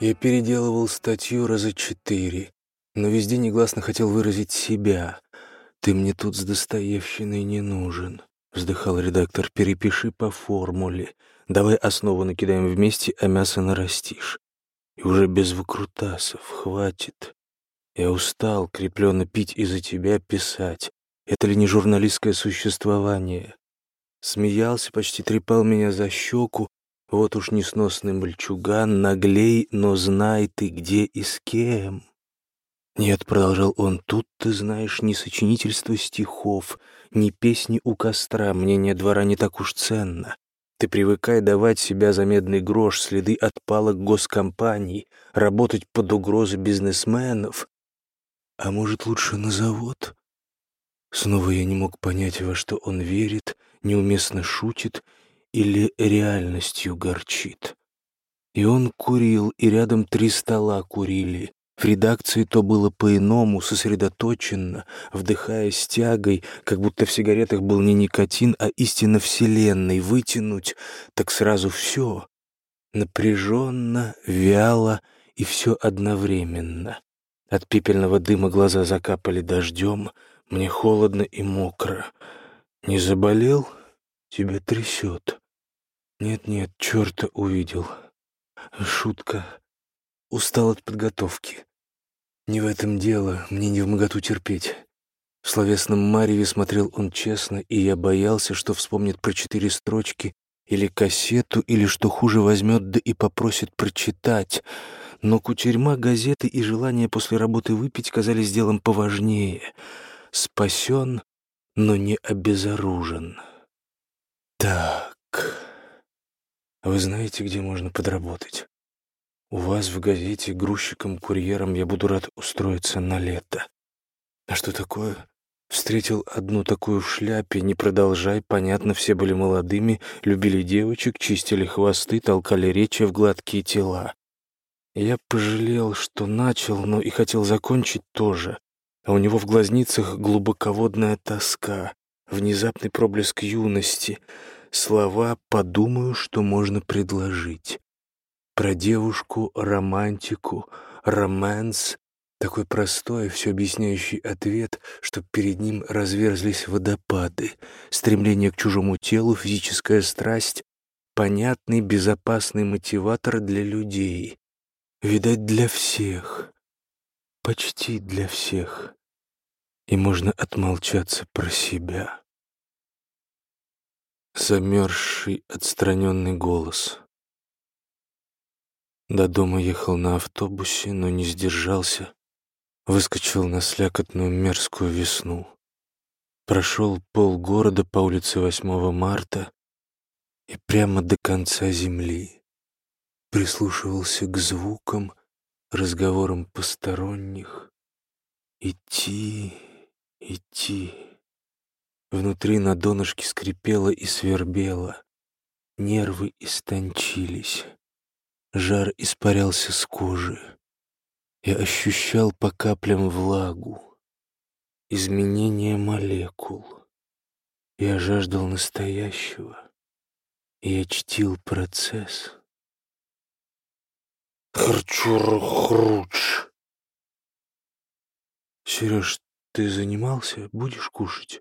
Я переделывал статью раза четыре, но везде негласно хотел выразить себя. «Ты мне тут с Достоевщиной не нужен», — вздыхал редактор. «Перепиши по формуле. Давай основу накидаем вместе, а мясо нарастишь. И уже без выкрутасов. Хватит. Я устал крепленно пить из-за тебя писать. Это ли не журналистское существование?» Смеялся, почти трепал меня за щеку, вот уж несносный мальчуган, наглей, но знай ты, где и с кем. Нет, продолжал он, тут ты знаешь ни сочинительство стихов, ни песни у костра, мнение двора не так уж ценно. Ты привыкай давать себя за медный грош, следы от палок госкомпаний, работать под угрозой бизнесменов. А может, лучше на завод? Снова я не мог понять, во что он верит, неуместно шутит или реальностью горчит. И он курил, и рядом три стола курили. В редакции то было по-иному, сосредоточенно, вдыхая с тягой, как будто в сигаретах был не никотин, а истина Вселенной. Вытянуть, так сразу все. Напряженно, вяло и все одновременно. От пепельного дыма глаза закапали дождем, мне холодно и мокро. Не заболел? Тебя трясет. Нет-нет, черта увидел. Шутка. Устал от подготовки. Не в этом дело, мне не в моготу терпеть. В словесном мареве смотрел он честно, и я боялся, что вспомнит про четыре строчки или кассету, или, что хуже, возьмет да и попросит прочитать. Но кутерьма газеты и желание после работы выпить казались делом поважнее. Спасен, но не обезоружен. Так... Вы знаете, где можно подработать? У вас в газете грузчиком-курьером я буду рад устроиться на лето. А что такое? Встретил одну такую в шляпе, не продолжай, понятно, все были молодыми, любили девочек, чистили хвосты, толкали речи в гладкие тела. Я пожалел, что начал, но и хотел закончить тоже. А у него в глазницах глубоководная тоска, внезапный проблеск юности — слова «подумаю, что можно предложить». Про девушку, романтику, романс, такой простой, все объясняющий ответ, что перед ним разверзлись водопады, стремление к чужому телу, физическая страсть, понятный, безопасный мотиватор для людей. Видать, для всех. Почти для всех. И можно отмолчаться про себя замерзший, отстраненный голос. До дома ехал на автобусе, но не сдержался, выскочил на слякотную мерзкую весну. Прошел полгорода по улице 8 марта и прямо до конца земли. Прислушивался к звукам, разговорам посторонних. Идти, идти. Внутри на донышке скрипело и свербело. Нервы истончились. Жар испарялся с кожи. Я ощущал по каплям влагу, изменение молекул. Я жаждал настоящего, я чтил процесс. Харчур-хруч. Сереж, ты занимался? Будешь кушать?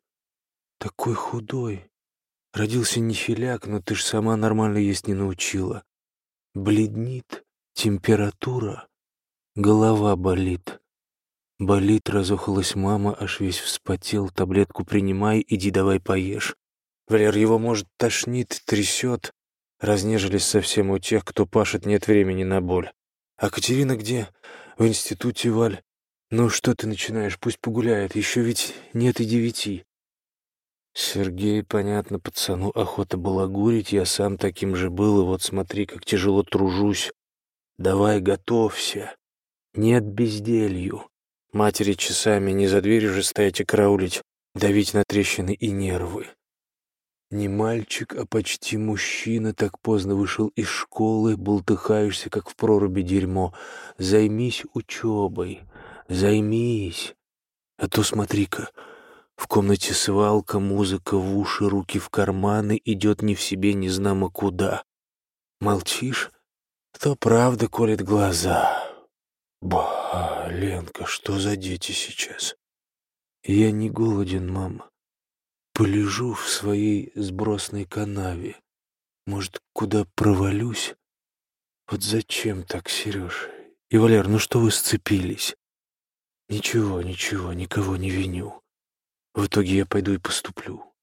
Такой худой. Родился не филяк, но ты ж сама нормально есть не научила. Бледнит, температура, голова болит. Болит, разохалась мама, аж весь вспотел. Таблетку принимай, иди давай поешь. Валер, его, может, тошнит, трясет. Разнежились совсем у тех, кто пашет, нет времени на боль. А Катерина где? В институте, Валь. Ну что ты начинаешь, пусть погуляет, еще ведь нет и девяти. Сергей, понятно, пацану охота была гурить, я сам таким же был, и вот смотри, как тяжело тружусь. Давай готовься. Нет безделью. Матери часами не за дверью же стоять и караулить, давить на трещины и нервы. Не мальчик, а почти мужчина так поздно вышел из школы, болтыхаешься, как в проруби дерьмо. Займись учебой, займись. А то смотри-ка, в комнате свалка, музыка в уши, руки в карманы, идет не в себе, не знамо куда. Молчишь? кто правда колет глаза. Ба, Ленка, что за дети сейчас? Я не голоден, мама. Полежу в своей сбросной канаве. Может, куда провалюсь? Вот зачем так, Сереж? И, Валер, ну что вы сцепились? Ничего, ничего, никого не виню. В итоге я пойду и поступлю.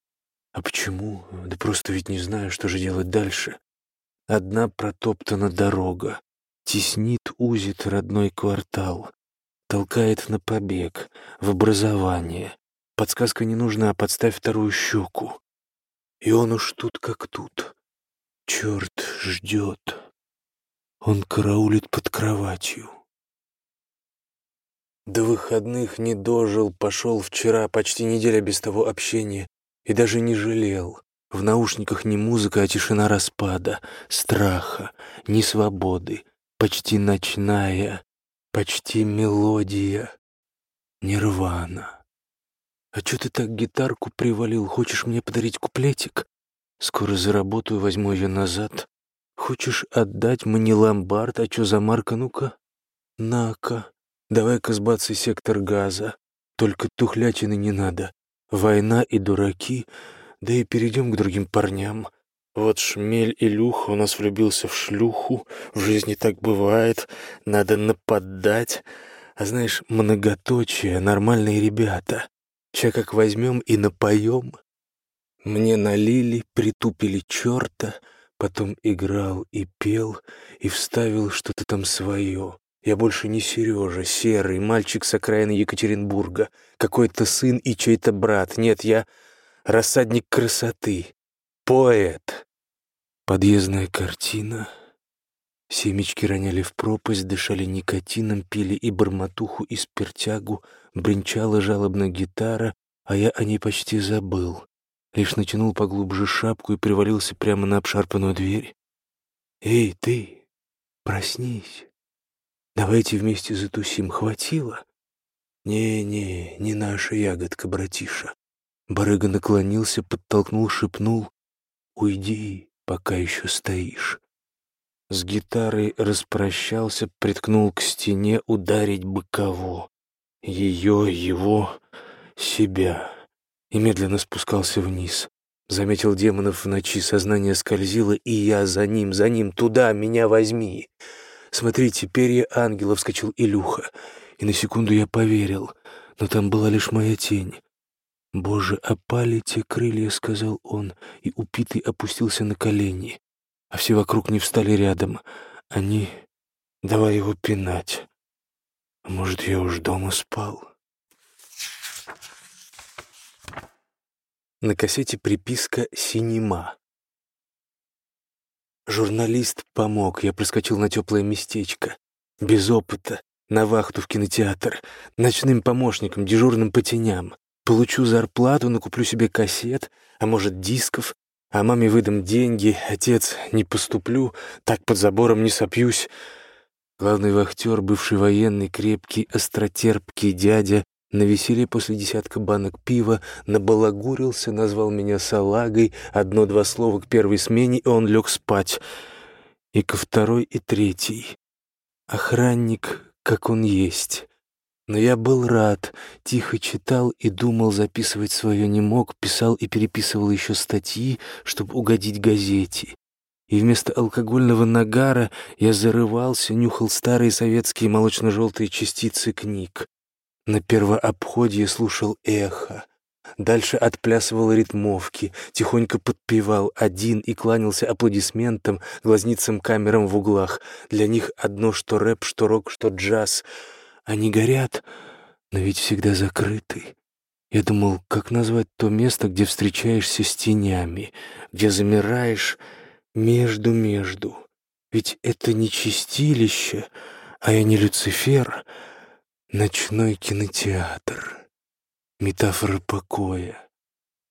А почему? Да просто ведь не знаю, что же делать дальше. Одна протоптана дорога, теснит, узит родной квартал, толкает на побег, в образование. Подсказка не нужна, подставь вторую щеку. И он уж тут как тут. Черт ждет. Он караулит под кроватью. До выходных не дожил, пошел вчера, почти неделя без того общения, и даже не жалел. В наушниках не музыка, а тишина распада, страха, несвободы, почти ночная, почти мелодия, нирвана. А чё ты так гитарку привалил? Хочешь мне подарить куплетик? Скоро заработаю, возьму ее назад. Хочешь отдать мне ломбард, а чё за марка, ну-ка? На-ка, давай-ка сбацай сектор газа. Только тухлятины не надо. Война и дураки, да и перейдем к другим парням. Вот шмель Илюха у нас влюбился в шлюху, в жизни так бывает, надо нападать. А знаешь, многоточие, нормальные ребята. Ща как возьмем и напоем. Мне налили, притупили черта, потом играл и пел, и вставил что-то там свое. Я больше не Сережа, серый, мальчик с окраины Екатеринбурга, какой-то сын и чей-то брат. Нет, я рассадник красоты, поэт. Подъездная картина. Семечки роняли в пропасть, дышали никотином, пили и бормотуху, и спиртягу, бренчала жалобно гитара, а я о ней почти забыл. Лишь натянул поглубже шапку и привалился прямо на обшарпанную дверь. «Эй, ты, проснись!» Давайте вместе затусим. Хватило? Не-не, не наша ягодка, братиша. Барыга наклонился, подтолкнул, шепнул. Уйди, пока еще стоишь. С гитарой распрощался, приткнул к стене ударить бы кого. Ее, его, себя. И медленно спускался вниз. Заметил демонов в ночи, сознание скользило, и я за ним, за ним, туда, меня возьми. Смотрите, перья ангела вскочил Илюха. И на секунду я поверил, но там была лишь моя тень. «Боже, опали те крылья», — сказал он, и упитый опустился на колени. А все вокруг не встали рядом. Они... Давай его пинать. А может, я уж дома спал? На кассете приписка «Синема». Журналист помог, я проскочил на теплое местечко. Без опыта, на вахту в кинотеатр, ночным помощником, дежурным по теням. Получу зарплату, накуплю себе кассет, а может, дисков, а маме выдам деньги, отец, не поступлю, так под забором не сопьюсь. Главный вахтер, бывший военный, крепкий, остротерпкий дядя, на веселье после десятка банок пива набалагурился, назвал меня салагой, одно-два слова к первой смене, и он лег спать. И ко второй, и третьей. Охранник, как он есть. Но я был рад, тихо читал и думал, записывать свое не мог, писал и переписывал еще статьи, чтобы угодить газете. И вместо алкогольного нагара я зарывался, нюхал старые советские молочно-желтые частицы книг. На первообходье слушал эхо. Дальше отплясывал ритмовки, тихонько подпевал один и кланялся аплодисментам, глазницам камерам в углах. Для них одно, что рэп, что рок, что джаз. Они горят, но ведь всегда закрыты. Я думал, как назвать то место, где встречаешься с тенями, где замираешь между-между. Ведь это не чистилище, а я не Люцифер — Ночной кинотеатр. Метафора покоя.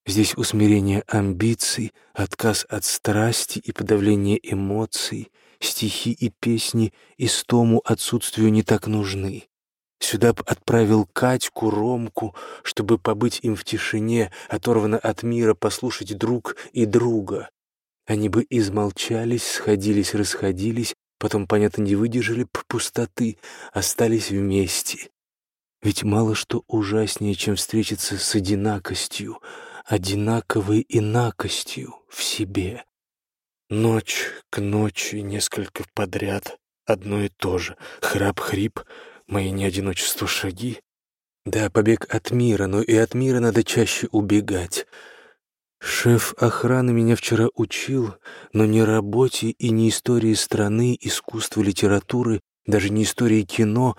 Здесь усмирение амбиций, отказ от страсти и подавление эмоций, стихи и песни истому отсутствию не так нужны. Сюда б отправил Катьку, Ромку, чтобы побыть им в тишине, оторвано от мира, послушать друг и друга. Они бы измолчались, сходились, расходились, потом, понятно, не выдержали пустоты, остались вместе. Ведь мало что ужаснее, чем встретиться с одинакостью, одинаковой инакостью в себе. Ночь к ночи, несколько подряд, одно и то же. Храп-хрип, мои неодиночество шаги. Да, побег от мира, но и от мира надо чаще убегать. Шеф охраны меня вчера учил, но не работе и не истории страны, искусства, литературы, даже не истории кино,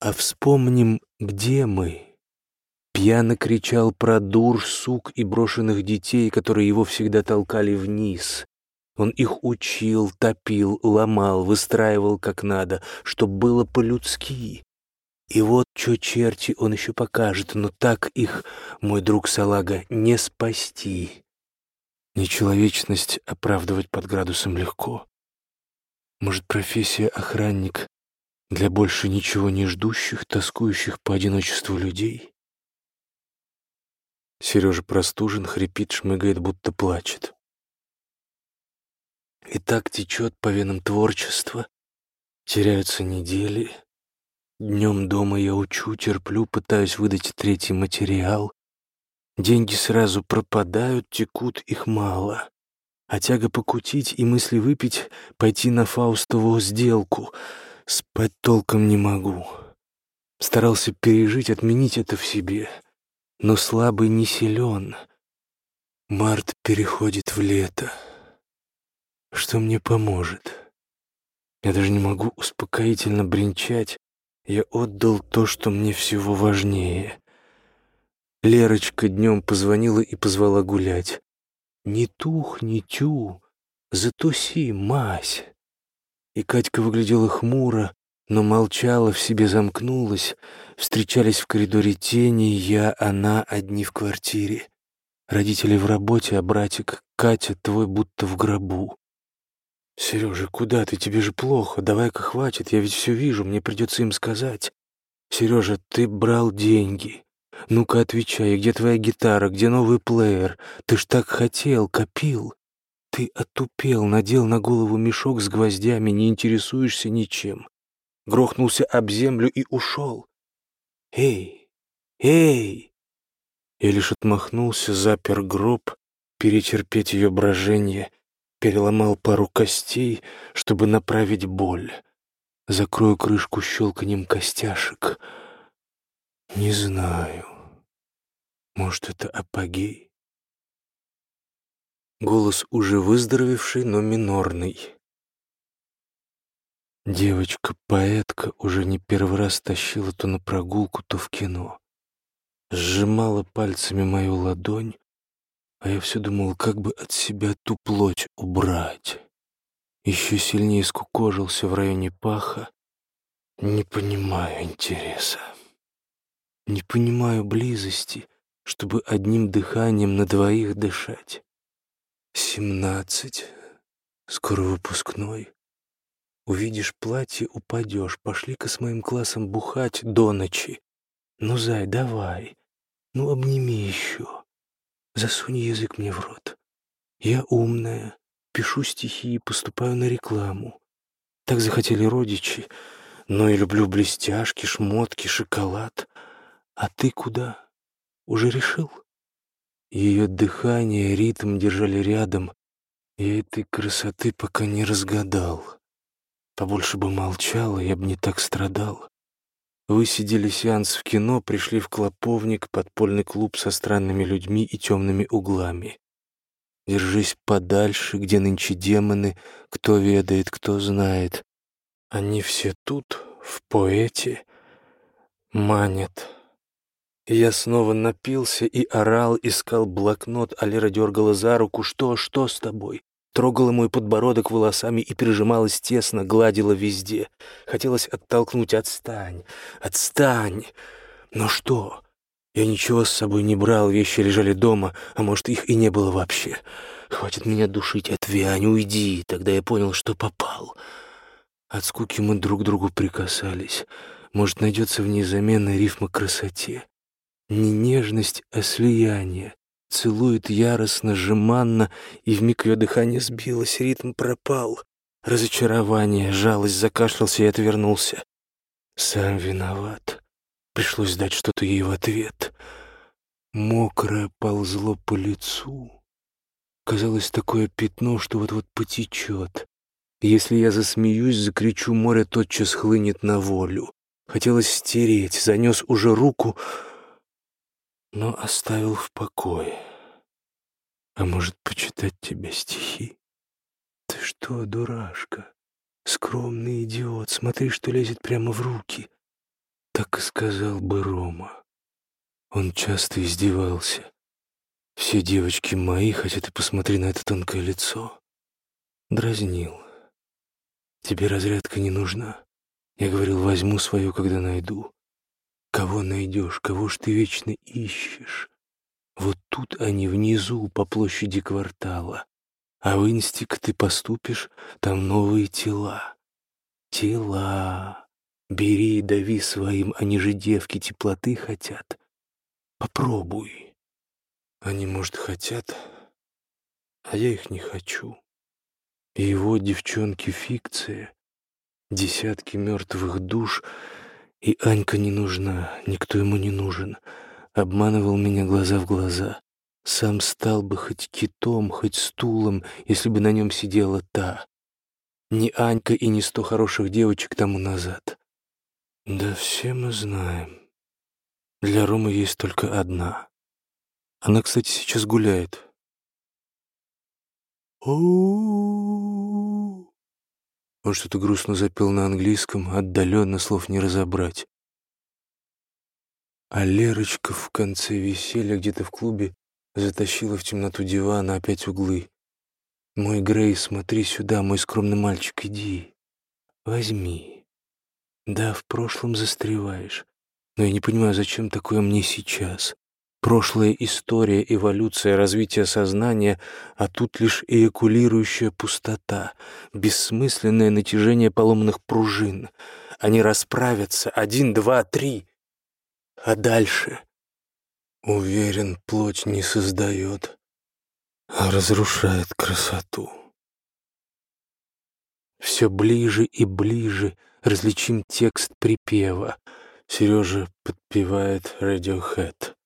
а вспомним, где мы. Пьяно кричал про дур, сук и брошенных детей, которые его всегда толкали вниз. Он их учил, топил, ломал, выстраивал как надо, чтоб было по-людски. И вот что черти он еще покажет, но так их, мой друг Салага, не спасти. Нечеловечность оправдывать под градусом легко. Может, профессия охранник для больше ничего не ждущих, тоскующих по одиночеству людей? Сережа простужен, хрипит, шмыгает, будто плачет. И так течет по венам творчество, теряются недели — Днем дома я учу, терплю, пытаюсь выдать третий материал. Деньги сразу пропадают, текут, их мало. А тяга покутить и мысли выпить, пойти на Фаустову сделку. Спать толком не могу. Старался пережить, отменить это в себе. Но слабый не силен. Март переходит в лето. Что мне поможет? Я даже не могу успокоительно бренчать, я отдал то, что мне всего важнее. Лерочка днем позвонила и позвала гулять. «Не тух, не тю, затуси, мась!» И Катька выглядела хмуро, но молчала, в себе замкнулась. Встречались в коридоре тени, я, она, одни в квартире. Родители в работе, а братик Катя твой будто в гробу. «Сережа, куда ты? Тебе же плохо. Давай-ка хватит. Я ведь все вижу. Мне придется им сказать. Сережа, ты брал деньги. Ну-ка отвечай, где твоя гитара, где новый плеер? Ты ж так хотел, копил. Ты отупел, надел на голову мешок с гвоздями, не интересуешься ничем. Грохнулся об землю и ушел. Эй, эй!» Я лишь отмахнулся, запер гроб, перетерпеть ее брожение — переломал пару костей, чтобы направить боль. Закрою крышку щелканем костяшек. Не знаю. Может, это апогей? Голос уже выздоровевший, но минорный. Девочка-поэтка уже не первый раз тащила то на прогулку, то в кино. Сжимала пальцами мою ладонь, а я все думал, как бы от себя ту плоть убрать. Еще сильнее скукожился в районе паха. Не понимаю интереса. Не понимаю близости, чтобы одним дыханием на двоих дышать. Семнадцать. Скоро выпускной. Увидишь платье, упадешь. Пошли-ка с моим классом бухать до ночи. Ну, зай, давай. Ну, обними еще. Засунь язык мне в рот. Я умная, пишу стихи и поступаю на рекламу. Так захотели родичи, но и люблю блестяшки, шмотки, шоколад. А ты куда? Уже решил? Ее дыхание, ритм держали рядом. Я этой красоты пока не разгадал. Побольше бы молчала, я бы не так страдал. Высидели сеанс в кино, пришли в Клоповник, подпольный клуб со странными людьми и темными углами. Держись подальше, где нынче демоны, кто ведает, кто знает. Они все тут, в поэте, манят. Я снова напился и орал, искал блокнот, а Лера дергала за руку. «Что, что с тобой? трогала мой подбородок волосами и прижималась тесно, гладила везде. Хотелось оттолкнуть «Отстань! Отстань!» Но что? Я ничего с собой не брал, вещи лежали дома, а может, их и не было вообще. Хватит меня душить, отвянь, уйди. Тогда я понял, что попал. От скуки мы друг к другу прикасались. Может, найдется в ней замена рифма красоте. Не нежность, а слияние. Целует яростно, жеманно, и вмиг ее дыхание сбилось, ритм пропал. разочарование, жалость, закашлялся и отвернулся. Сам виноват. Пришлось дать что-то ей в ответ. Мокрое ползло по лицу. Казалось, такое пятно, что вот-вот потечет. Если я засмеюсь, закричу, море тотчас хлынет на волю. Хотелось стереть, занес уже руку, но оставил в покое. А может, почитать тебе стихи? Ты что, дурашка? Скромный идиот, смотри, что лезет прямо в руки. Так и сказал бы Рома. Он часто издевался. Все девочки мои, хотя ты посмотри на это тонкое лицо. Дразнил. Тебе разрядка не нужна. Я говорил, возьму свою, когда найду. Кого найдешь, кого ж ты вечно ищешь? Вот тут они внизу, по площади квартала. А в инстик ты поступишь, там новые тела. Тела. Бери и дави своим, они же девки теплоты хотят. Попробуй. Они, может, хотят, а я их не хочу. И его девчонки фикция, десятки мертвых душ, и Анька не нужна, никто ему не нужен — обманывал меня глаза в глаза. Сам стал бы хоть китом, хоть стулом, если бы на нем сидела та. Не Анька и не сто хороших девочек тому назад. Да все мы знаем. Для Ромы есть только одна. Она, кстати, сейчас гуляет. Он что-то грустно запел на английском, отдаленно слов не разобрать. А Лерочка в конце веселья где-то в клубе затащила в темноту дивана опять углы. «Мой Грей, смотри сюда, мой скромный мальчик, иди. Возьми. Да, в прошлом застреваешь. Но я не понимаю, зачем такое мне сейчас. Прошлая история, эволюция, развитие сознания, а тут лишь эякулирующая пустота, бессмысленное натяжение поломанных пружин. Они расправятся. Один, два, три. А дальше? Уверен, плоть не создает, а разрушает красоту. Все ближе и ближе различим текст припева. Сережа подпевает Radiohead.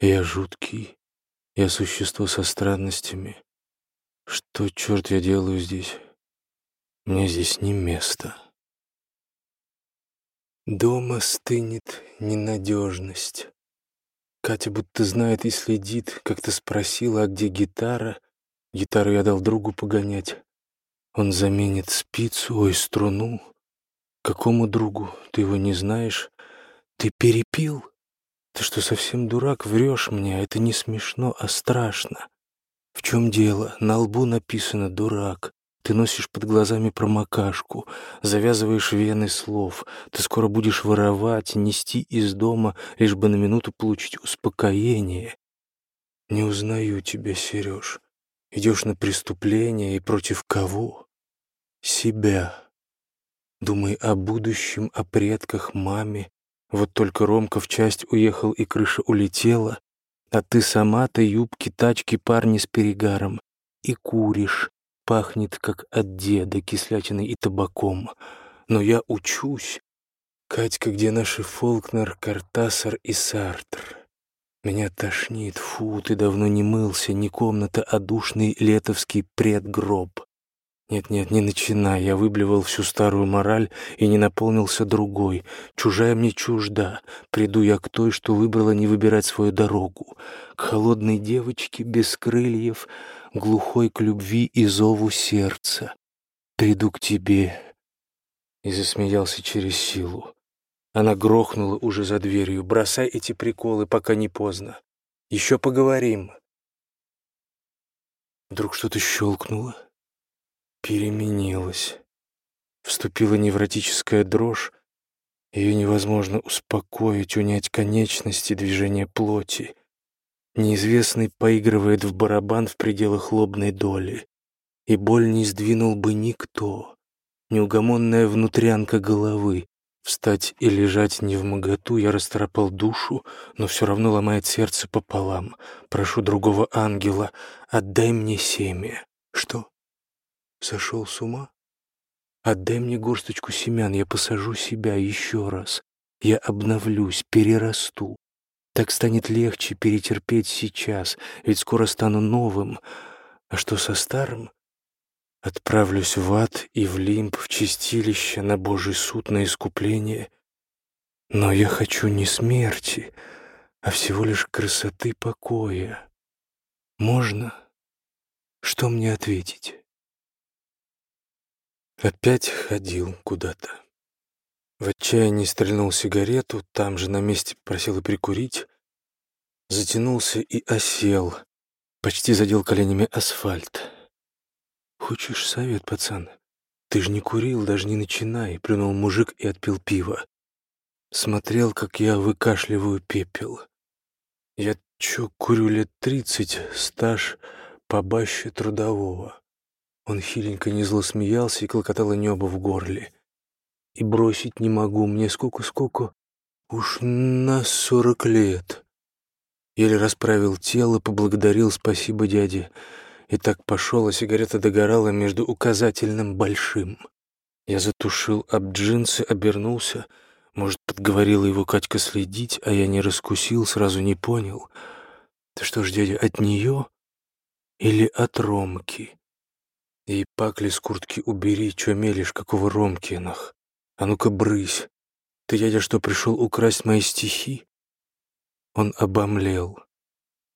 Я жуткий, я существо со странностями. Что, черт, я делаю здесь? Мне здесь не место. Дома стынет ненадежность. Катя будто знает и следит, как-то спросила, а где гитара? Гитару я дал другу погонять. Он заменит спицу, ой, струну. Какому другу? Ты его не знаешь? Ты перепил? «Ты что, совсем дурак? Врешь мне, это не смешно, а страшно. В чем дело? На лбу написано «дурак». Ты носишь под глазами промокашку, завязываешь вены слов. Ты скоро будешь воровать, нести из дома, лишь бы на минуту получить успокоение. Не узнаю тебя, Сереж. Идешь на преступление и против кого? Себя. Думай о будущем, о предках, маме, вот только Ромка в часть уехал и крыша улетела, а ты сама-то юбки, тачки, парни с перегаром. И куришь, пахнет, как от деда, кислятиной и табаком. Но я учусь. Катька, где наши Фолкнер, Картасар и Сартр? Меня тошнит, фу, ты давно не мылся, не комната, а душный летовский предгроб. Нет-нет, не начинай, я выблевал всю старую мораль и не наполнился другой. Чужая мне чужда, приду я к той, что выбрала не выбирать свою дорогу. К холодной девочке без крыльев, глухой к любви и зову сердца. Приду к тебе. И засмеялся через силу. Она грохнула уже за дверью. Бросай эти приколы, пока не поздно. Еще поговорим. Вдруг что-то щелкнуло переменилась. Вступила невротическая дрожь, ее невозможно успокоить, унять конечности движения плоти. Неизвестный поигрывает в барабан в пределах лобной доли, и боль не сдвинул бы никто. неугомонная внутрянка головы. Встать и лежать не в моготу, я расторопал душу, но все равно ломает сердце пополам. Прошу другого ангела, отдай мне семя. Что? Сошел с ума? Отдай мне горсточку семян, я посажу себя еще раз. Я обновлюсь, перерасту. Так станет легче перетерпеть сейчас, ведь скоро стану новым. А что со старым? Отправлюсь в ад и в лимб, в чистилище, на Божий суд, на искупление. Но я хочу не смерти, а всего лишь красоты покоя. Можно? Что мне ответить? Опять ходил куда-то. В отчаянии стрельнул сигарету, там же на месте просил и прикурить. Затянулся и осел, почти задел коленями асфальт. «Хочешь совет, пацан? Ты ж не курил, даже не начинай», — плюнул мужик и отпил пиво. Смотрел, как я выкашливаю пепел. Я чё, курю лет тридцать, стаж побаще трудового. Он хиленько незло смеялся и клокотало небо в горле. И бросить не могу, мне сколько-сколько, уж на сорок лет. Еле расправил тело, поблагодарил спасибо дяде. И так пошел, а сигарета догорала между указательным большим. Я затушил об джинсы, обернулся. Может, подговорила его Катька следить, а я не раскусил, сразу не понял. Ты что ж, дядя, от нее или от Ромки? И пакли с куртки убери, чё мелешь, какого Ромки, нах. А ну-ка, брысь. Ты, дядя, что, пришел украсть мои стихи? Он обомлел.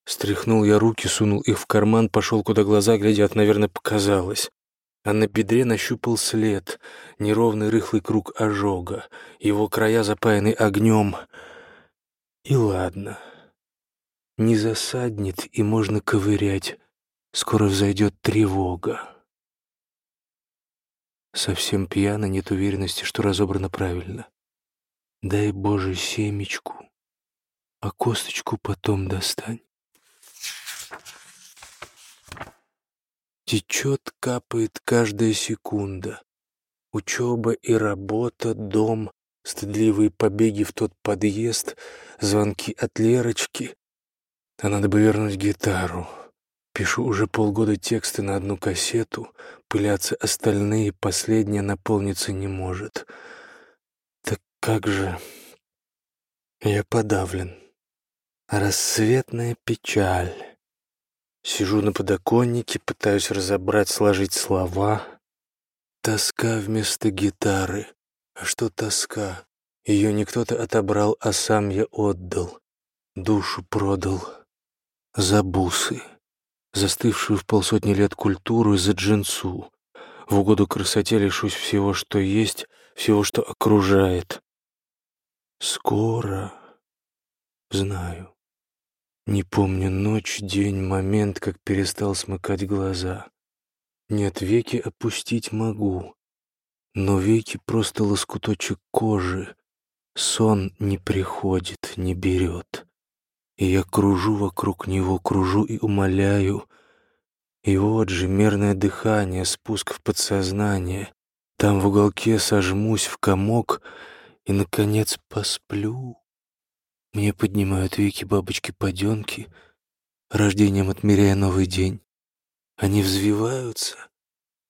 Стряхнул я руки, сунул их в карман, пошел, куда глаза глядят, наверное, показалось. А на бедре нащупал след, неровный рыхлый круг ожога, его края запаяны огнем. И ладно. Не засаднет, и можно ковырять. Скоро взойдет тревога. Совсем пьяно, нет уверенности, что разобрано правильно. Дай, Боже, семечку, а косточку потом достань. Течет, капает каждая секунда. Учеба и работа, дом, стыдливые побеги в тот подъезд, звонки от Лерочки. А надо бы вернуть гитару. Пишу уже полгода тексты на одну кассету, пылятся остальные, последняя наполниться не может. Так как же... Я подавлен. Рассветная печаль. Сижу на подоконнике, пытаюсь разобрать, сложить слова. Тоска вместо гитары. А что тоска? Ее не кто-то отобрал, а сам я отдал. Душу продал за бусы, застывшую в полсотни лет культуру за джинсу. В угоду красоте лишусь всего, что есть, всего, что окружает. Скоро, знаю, не помню ночь, день, момент, как перестал смыкать глаза. Нет, веки опустить могу, но веки просто лоскуточек кожи. Сон не приходит, не берет. И я кружу вокруг него, кружу и умоляю. И вот же мерное дыхание, спуск в подсознание. Там в уголке сожмусь в комок и, наконец, посплю. Мне поднимают веки бабочки-поденки, рождением отмеряя новый день. Они взвиваются,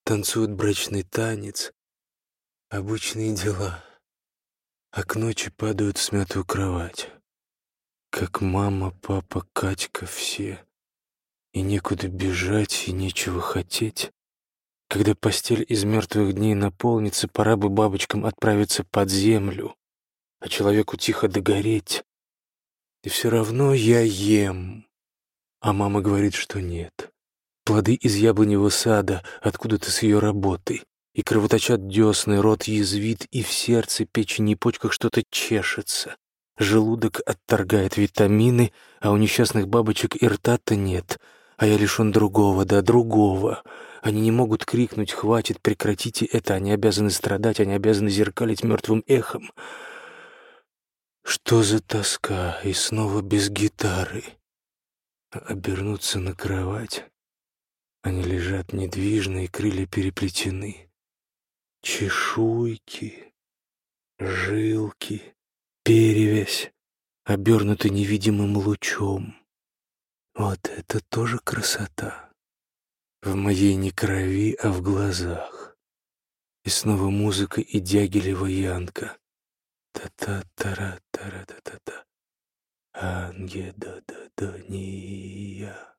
танцуют брачный танец, обычные дела, а к ночи падают в смятую кровать. Как мама, папа, Катька, все. И некуда бежать, и нечего хотеть. Когда постель из мертвых дней наполнится, пора бы бабочкам отправиться под землю, а человеку тихо догореть, и все равно я ем. А мама говорит, что нет. Плоды из яблоневого сада, откуда-то с ее работы. И кровоточат десны, рот язвит, и в сердце, печени и почках что-то чешется. Желудок отторгает витамины, а у несчастных бабочек и рта-то нет. А я лишен другого, да, другого. Они не могут крикнуть «Хватит, прекратите это!» Они обязаны страдать, они обязаны зеркалить мертвым эхом. Что за тоска, и снова без гитары. Обернуться на кровать. Они лежат недвижно, и крылья переплетены. Чешуйки, жилки, перевязь, обернуты невидимым лучом. Вот это тоже красота. В моей не крови, а в глазах. И снова музыка и дягилева янка. Та-та-та-ра-та-ра-та-та-та. Ангедодония.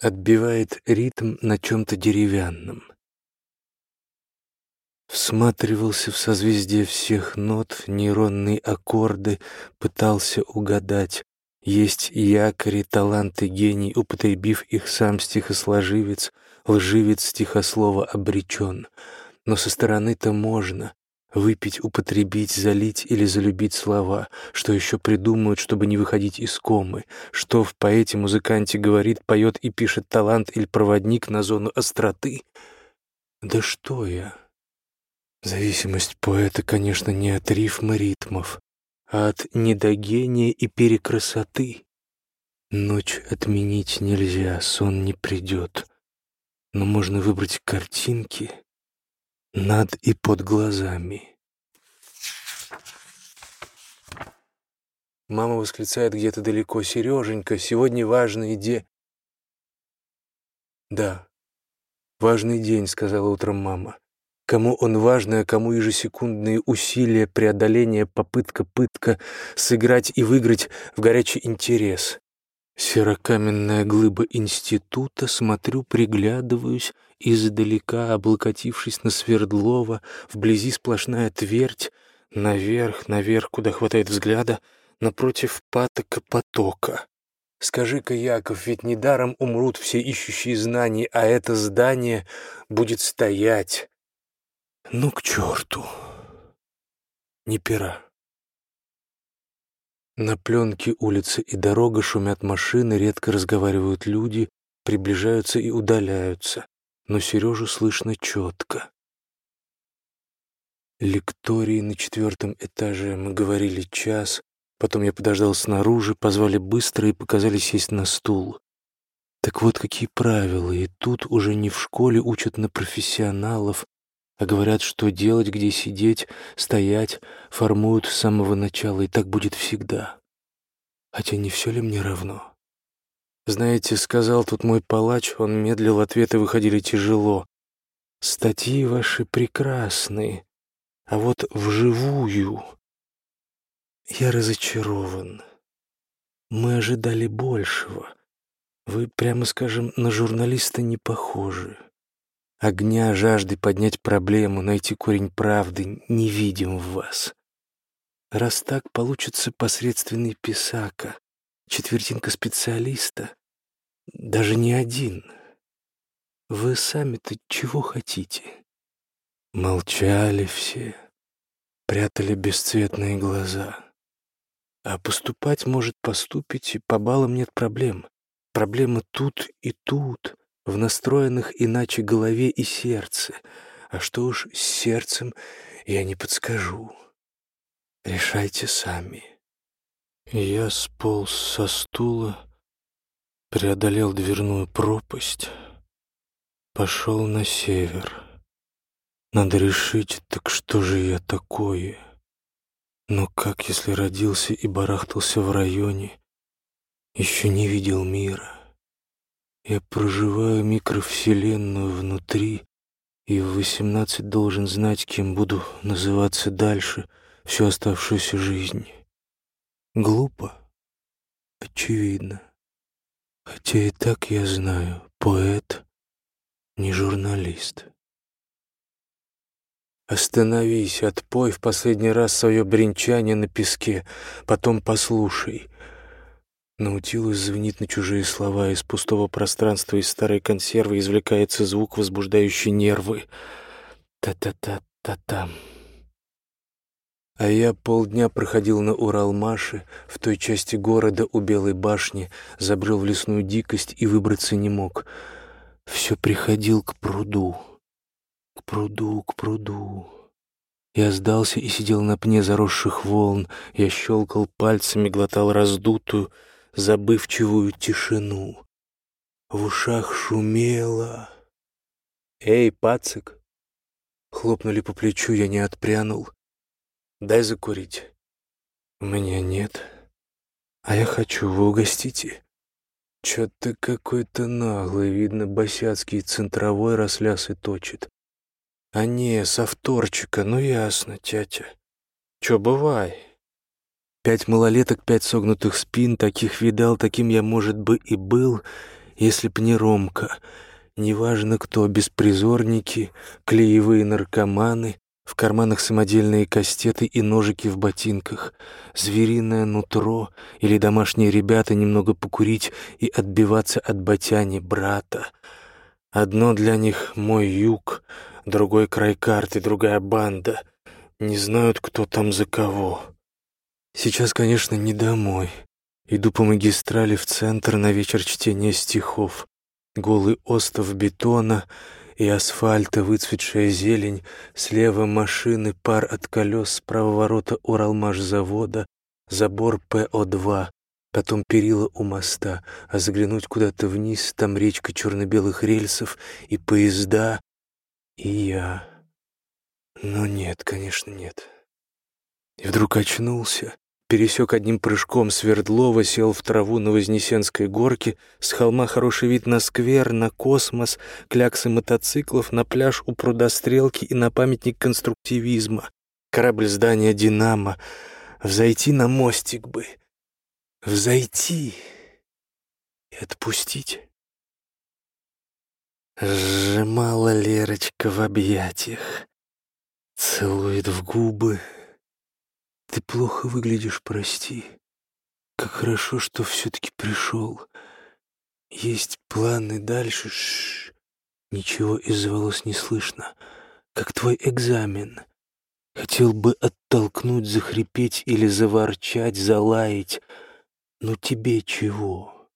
Отбивает ритм на чем-то деревянном. Всматривался в созвездие всех нот, нейронные аккорды, пытался угадать. Есть якори, таланты, гений, употребив их сам стихосложивец, лживец стихослова обречен. Но со стороны-то можно выпить, употребить, залить или залюбить слова, что еще придумают, чтобы не выходить из комы, что в поэте-музыканте говорит, поет и пишет талант или проводник на зону остроты. Да что я? Зависимость поэта, конечно, не от рифма ритмов, а от недогения и перекрасоты. Ночь отменить нельзя, сон не придет, но можно выбрать картинки над и под глазами. Мама восклицает где-то далеко. «Сереженька, сегодня важный день». «Да, важный день», — сказала утром мама. Кому он важный, а кому ежесекундные усилия, преодоления, попытка, пытка сыграть и выиграть в горячий интерес. Серокаменная глыба института, смотрю, приглядываюсь, издалека, облокотившись на Свердлова, вблизи сплошная твердь, наверх, наверх, куда хватает взгляда, напротив патока потока. Скажи-ка, Яков, ведь недаром умрут все ищущие знаний, а это здание будет стоять, ну, к черту. Не пера. На пленке улицы и дорога шумят машины, редко разговаривают люди, приближаются и удаляются, но Сережу слышно четко. Лектории на четвертом этаже мы говорили час, потом я подождал снаружи, позвали быстро и показали сесть на стул. Так вот какие правила, и тут уже не в школе учат на профессионалов, а говорят, что делать, где сидеть, стоять, формуют с самого начала, и так будет всегда. Хотя не все ли мне равно? Знаете, сказал тут мой палач, он медлил, ответы выходили тяжело. Статьи ваши прекрасные, а вот вживую я разочарован. Мы ожидали большего. Вы, прямо скажем, на журналиста не похожи. Огня жажды поднять проблему, найти корень правды не видим в вас. Раз так, получится посредственный писака, четвертинка специалиста, даже не один. Вы сами-то чего хотите? Молчали все, прятали бесцветные глаза. А поступать может поступить, и по баллам нет проблем. Проблема тут и тут — в настроенных иначе голове и сердце. А что уж с сердцем, я не подскажу. Решайте сами. Я сполз со стула, преодолел дверную пропасть, пошел на север. Надо решить, так что же я такое? Но как, если родился и барахтался в районе, еще не видел мира? Я проживаю микровселенную внутри, и в восемнадцать должен знать, кем буду называться дальше всю оставшуюся жизнь. Глупо? Очевидно. Хотя и так я знаю, поэт не журналист. Остановись, отпой в последний раз свое бренчание на песке, потом послушай — Наутилус звенит на чужие слова, из пустого пространства, из старой консервы извлекается звук, возбуждающий нервы. Та-та-та-та-там. А я полдня проходил на Уралмаше, в той части города у Белой башни, забрел в лесную дикость и выбраться не мог. Все приходил к пруду, к пруду, к пруду. Я сдался и сидел на пне заросших волн. Я щелкал пальцами, глотал раздутую, забывчивую тишину. В ушах шумело. «Эй, пацик, хлопнули по плечу, я не отпрянул. «Дай закурить». «У меня нет. А я хочу, вы угостите?» Чё-то какой-то наглый, видно, босяцкий центровой расляс и точит. А не, с авторчика, ну ясно, тятя. Чё, бывай. Пять малолеток, пять согнутых спин, таких видал, таким я, может бы, и был, если б не Ромка. Неважно кто, беспризорники, клеевые наркоманы, в карманах самодельные кастеты и ножики в ботинках, звериное нутро или домашние ребята немного покурить и отбиваться от батяни брата. Одно для них — мой юг, другой край карты, другая банда. Не знают, кто там за кого. Сейчас, конечно, не домой. Иду по магистрали в центр на вечер чтения стихов. Голый остов бетона — и асфальта выцветшая зелень, слева машины, пар от колес, справа ворота Уралмашзавода, забор ПО-2, потом перила у моста, а заглянуть куда-то вниз, там речка черно-белых рельсов и поезда, и я. Но нет, конечно, нет. И вдруг очнулся, пересек одним прыжком Свердлова, сел в траву на Вознесенской горке, с холма хороший вид на сквер, на космос, кляксы мотоциклов, на пляж у прудострелки и на памятник конструктивизма, корабль здания «Динамо». Взойти на мостик бы, взойти и отпустить. Сжимала Лерочка в объятиях, целует в губы, ты плохо выглядишь, прости. Как хорошо, что все-таки пришел. Есть планы дальше. Ш Ничего из волос не слышно. Как твой экзамен. Хотел бы оттолкнуть, захрипеть или заворчать, залаять. Но тебе чего?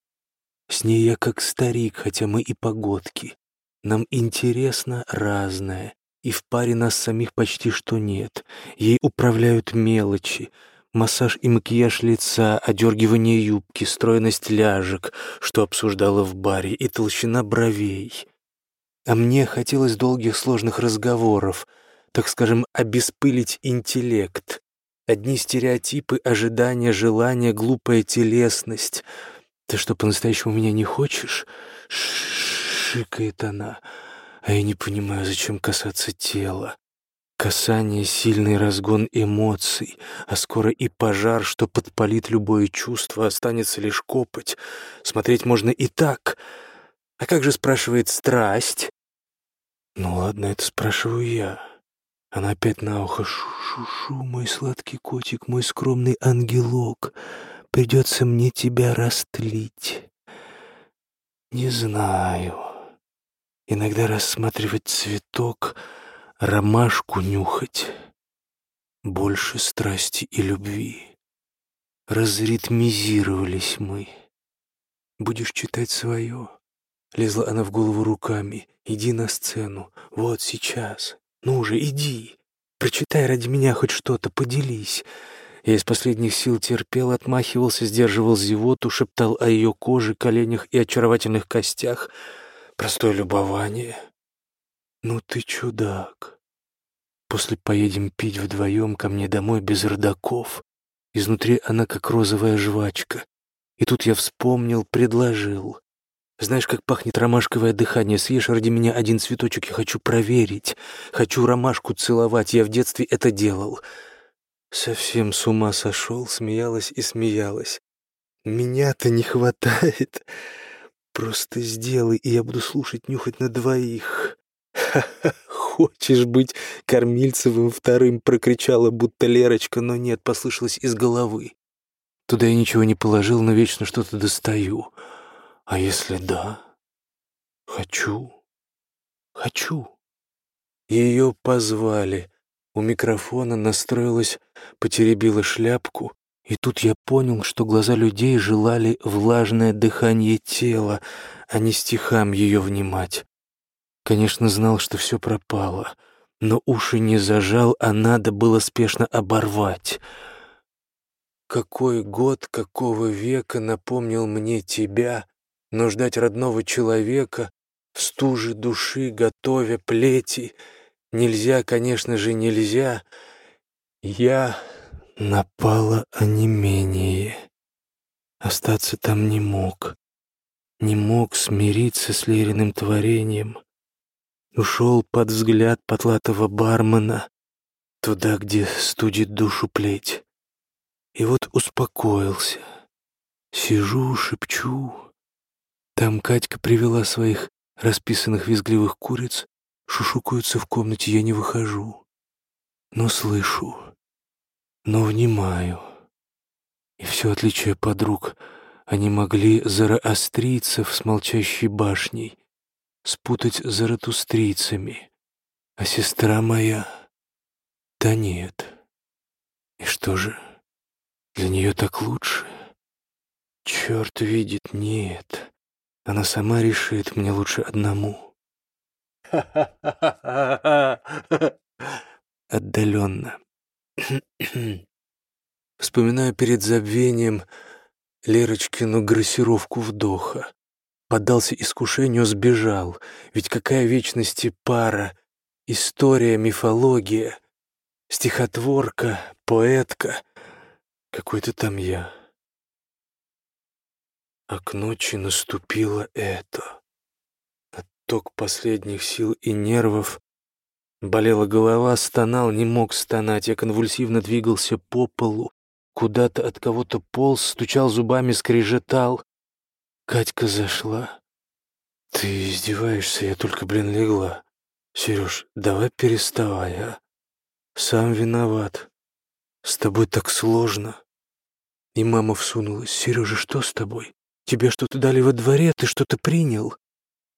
С ней я как старик, хотя мы и погодки. Нам интересно разное и в паре нас самих почти что нет. Ей управляют мелочи, массаж и макияж лица, одергивание юбки, стройность ляжек, что обсуждала в баре, и толщина бровей. А мне хотелось долгих сложных разговоров, так скажем, обеспылить интеллект. Одни стереотипы, ожидания, желания, глупая телесность. Ты что, по-настоящему меня не хочешь? Шикает она. А я не понимаю, зачем касаться тела. Касание — сильный разгон эмоций, а скоро и пожар, что подпалит любое чувство, останется лишь копоть. Смотреть можно и так. А как же, спрашивает, страсть? Ну ладно, это спрашиваю я. Она опять на ухо. Шу-шу-шу, мой сладкий котик, мой скромный ангелок. Придется мне тебя растлить. Не знаю. Иногда рассматривать цветок, ромашку нюхать. Больше страсти и любви. Разритмизировались мы. Будешь читать свое. Лезла она в голову руками. Иди на сцену. Вот сейчас. Ну же, иди. Прочитай ради меня хоть что-то, поделись. Я из последних сил терпел, отмахивался, сдерживал зевоту, шептал о ее коже, коленях и очаровательных костях — Простое любование. Ну ты чудак. После поедем пить вдвоем ко мне домой без родаков. Изнутри она как розовая жвачка. И тут я вспомнил, предложил. Знаешь, как пахнет ромашковое дыхание? Съешь ради меня один цветочек, я хочу проверить. Хочу ромашку целовать, я в детстве это делал. Совсем с ума сошел, смеялась и смеялась. Меня-то не хватает. Просто сделай, и я буду слушать, нюхать на двоих. Ха-ха, хочешь быть кормильцевым вторым, прокричала будто Лерочка, но нет, послышалось из головы. Туда я ничего не положил, но вечно что-то достаю. А если да? Хочу. Хочу. Ее позвали. У микрофона настроилась, потеребила шляпку, и тут я понял, что глаза людей желали влажное дыхание тела, а не стихам ее внимать. Конечно, знал, что все пропало, но уши не зажал, а надо было спешно оборвать. Какой год, какого века напомнил мне тебя, но ждать родного человека, в стуже души готовя плети, Нельзя, конечно же, нельзя. Я напала онемение. Остаться там не мог. Не мог смириться с Лериным творением. Ушел под взгляд потлатого бармена, туда, где студит душу плеть. И вот успокоился. Сижу, шепчу. Там Катька привела своих расписанных визгливых куриц, шушукаются в комнате, я не выхожу. Но слышу, но внимаю. И все отличие подруг, они могли зароострийцев с молчащей башней спутать заратустрийцами, а сестра моя... Да нет. И что же, для нее так лучше? Черт видит, нет. Она сама решит, мне лучше одному. Отдаленно. Вспоминаю перед забвением Лерочкину грассировку вдоха. Поддался искушению, сбежал. Ведь какая вечности пара, история, мифология, стихотворка, поэтка. Какой-то там я. А к ночи наступило это. Отток последних сил и нервов. Болела голова, стонал, не мог стонать. Я конвульсивно двигался по полу. Куда-то от кого-то полз, стучал зубами, скрежетал. Катька зашла. «Ты издеваешься, я только, блин, легла. Сереж, давай переставай, а? Сам виноват. С тобой так сложно». И мама всунулась. «Сережа, что с тобой? Тебе что-то дали во дворе, ты что-то принял?»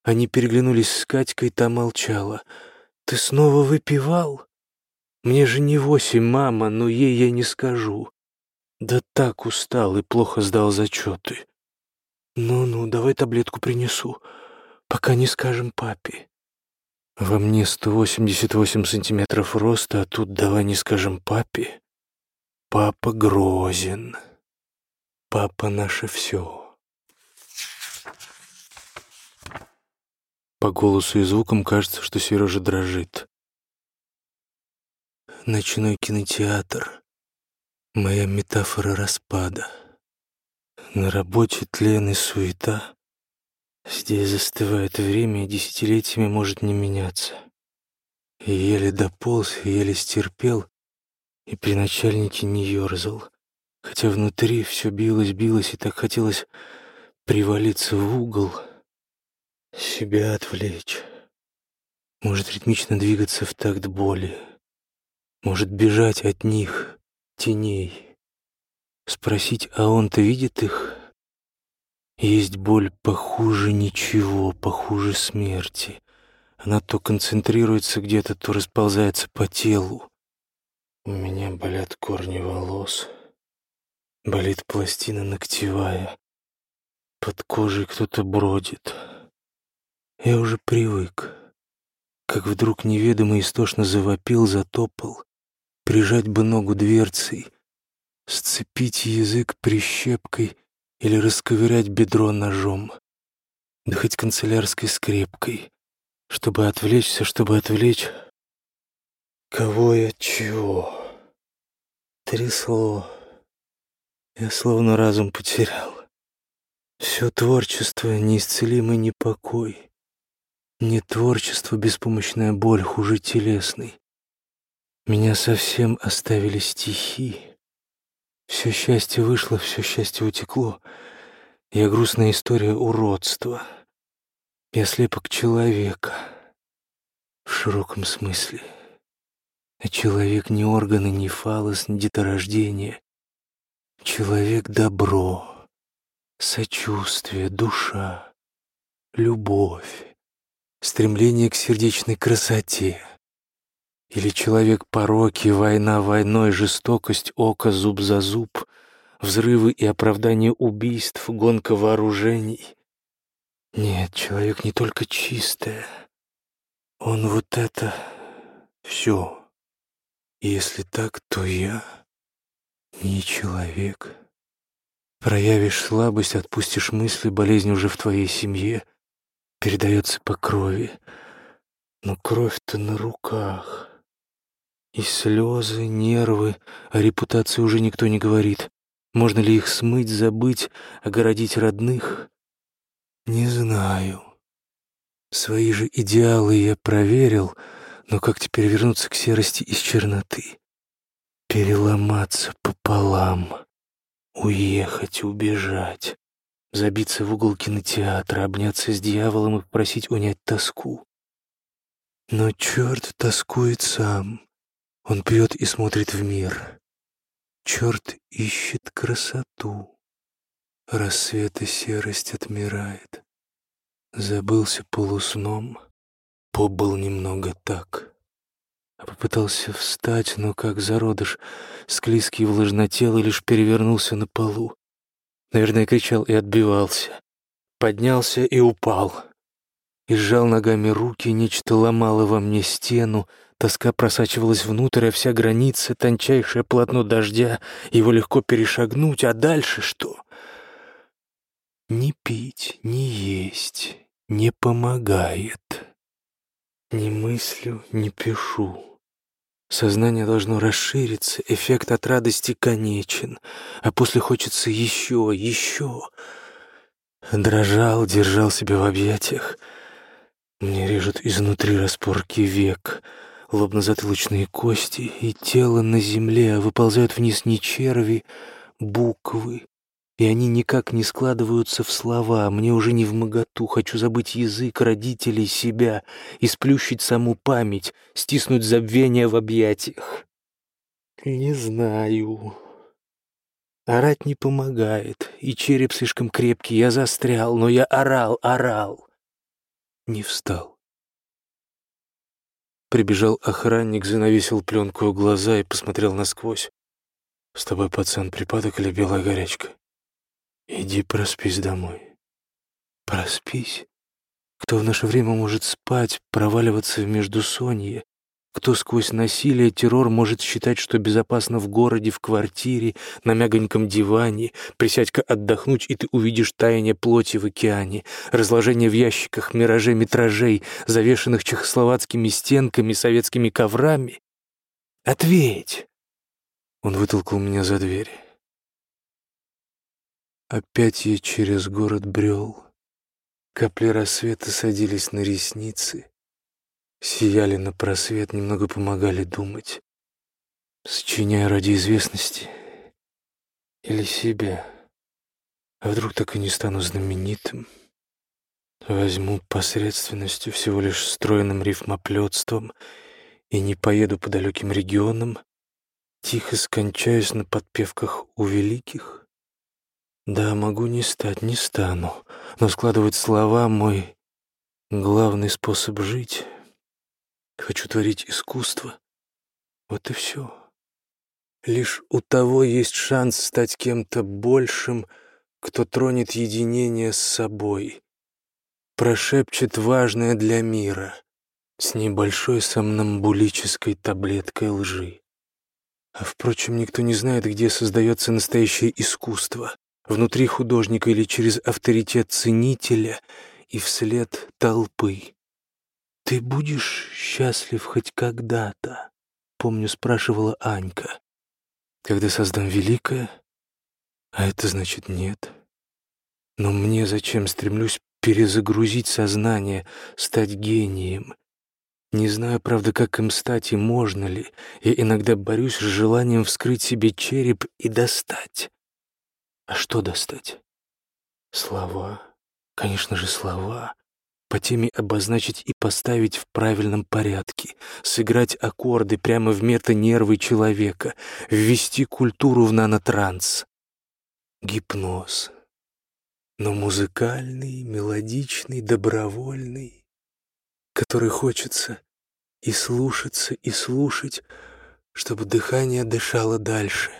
Они переглянулись с Катькой, та молчала. «Ты снова выпивал?» «Мне же не восемь, мама, но ей я не скажу. Да так устал и плохо сдал зачеты. Ну-ну, давай таблетку принесу, пока не скажем папе». «Во мне 188 сантиметров роста, а тут давай не скажем папе. Папа грозен. Папа наше все». По голосу и звукам кажется, что Сережа дрожит. Ночной кинотеатр. Моя метафора распада. На работе тлен и суета. Здесь застывает время, и десятилетиями может не меняться. И еле дополз, и еле стерпел, и при начальнике не ерзал. Хотя внутри все билось, билось, и так хотелось привалиться в угол — себя отвлечь. Может ритмично двигаться в такт боли. Может бежать от них, теней. Спросить, а он-то видит их? Есть боль похуже ничего, похуже смерти. Она то концентрируется где-то, то расползается по телу. У меня болят корни волос. Болит пластина ногтевая. Под кожей кто-то бродит. Я уже привык. Как вдруг неведомо истошно завопил, затопал. Прижать бы ногу дверцей, сцепить язык прищепкой или расковырять бедро ножом. Да хоть канцелярской скрепкой, чтобы отвлечься, чтобы отвлечь... Кого я чего? Трясло. Я словно разум потерял. Все творчество — неисцелимый непокой. Не творчество, беспомощная боль, хуже телесной. Меня совсем оставили стихи. Все счастье вышло, все счастье утекло. Я грустная история уродства. Я слепок человека. В широком смысле. А человек не органы, не фалос, не деторождение. Человек — добро, сочувствие, душа, любовь стремление к сердечной красоте. Или человек пороки, война войной, жестокость ока зуб за зуб, взрывы и оправдание убийств, гонка вооружений. Нет, человек не только чистое. Он вот это все. Если так, то я не человек. Проявишь слабость, отпустишь мысли, болезнь уже в твоей семье — передается по крови. Но кровь-то на руках. И слезы, нервы, о репутации уже никто не говорит. Можно ли их смыть, забыть, огородить родных? Не знаю. Свои же идеалы я проверил, но как теперь вернуться к серости из черноты? Переломаться пополам, уехать, убежать, забиться в угол кинотеатра, обняться с дьяволом и попросить унять тоску. Но черт тоскует сам. Он пьет и смотрит в мир. Черт ищет красоту. Рассвет и серость отмирает. Забылся полусном, побыл немного так. А попытался встать, но как зародыш, склизкий влажнотелый лишь перевернулся на полу. Наверное, кричал и отбивался. Поднялся и упал. И сжал ногами руки, нечто ломало во мне стену, Тоска просачивалась внутрь, а вся граница, тончайшее полотно дождя, его легко перешагнуть, а дальше что? Не пить, не есть не помогает. Не мыслю, не пишу. Сознание должно расшириться, эффект от радости конечен, а после хочется еще, еще. Дрожал, держал себя в объятиях. Мне режут изнутри распорки век — лобно-затылочные кости и тело на земле, а выползают вниз не черви, буквы. И они никак не складываются в слова. Мне уже не в моготу. Хочу забыть язык, родителей, себя, и сплющить саму память, стиснуть забвение в объятиях. Не знаю. Орать не помогает, и череп слишком крепкий. Я застрял, но я орал, орал. Не встал. Прибежал охранник, занавесил пленку у глаза и посмотрел насквозь. «С тобой, пацан, припадок или белая горячка? Иди проспись домой». «Проспись? Кто в наше время может спать, проваливаться в междусонье, кто сквозь насилие, террор может считать, что безопасно в городе, в квартире, на мягоньком диване, присядь-ка отдохнуть, и ты увидишь таяние плоти в океане, разложение в ящиках, мираже метражей, завешенных чехословацкими стенками, советскими коврами? Ответь!» Он вытолкал меня за дверь. Опять я через город брел. Капли рассвета садились на ресницы — сияли на просвет, немного помогали думать. Сочиняя ради известности или себя. А вдруг так и не стану знаменитым? Возьму посредственностью, всего лишь стройным рифмоплетством и не поеду по далеким регионам, тихо скончаюсь на подпевках у великих? Да, могу не стать, не стану, но складывать слова — мой главный способ жить. Хочу творить искусство. Вот и все. Лишь у того есть шанс стать кем-то большим, кто тронет единение с собой, прошепчет важное для мира с небольшой сомнамбулической таблеткой лжи. А, впрочем, никто не знает, где создается настоящее искусство — внутри художника или через авторитет ценителя и вслед толпы. «Ты будешь счастлив хоть когда-то?» — помню, спрашивала Анька. «Когда создам великое?» А это значит нет. Но мне зачем стремлюсь перезагрузить сознание, стать гением? Не знаю, правда, как им стать и можно ли. Я иногда борюсь с желанием вскрыть себе череп и достать. А что достать? Слова. Конечно же, слова по теме обозначить и поставить в правильном порядке, сыграть аккорды прямо в метанервы человека, ввести культуру в нанотранс. Гипноз. Но музыкальный, мелодичный, добровольный, который хочется и слушаться, и слушать, чтобы дыхание дышало дальше.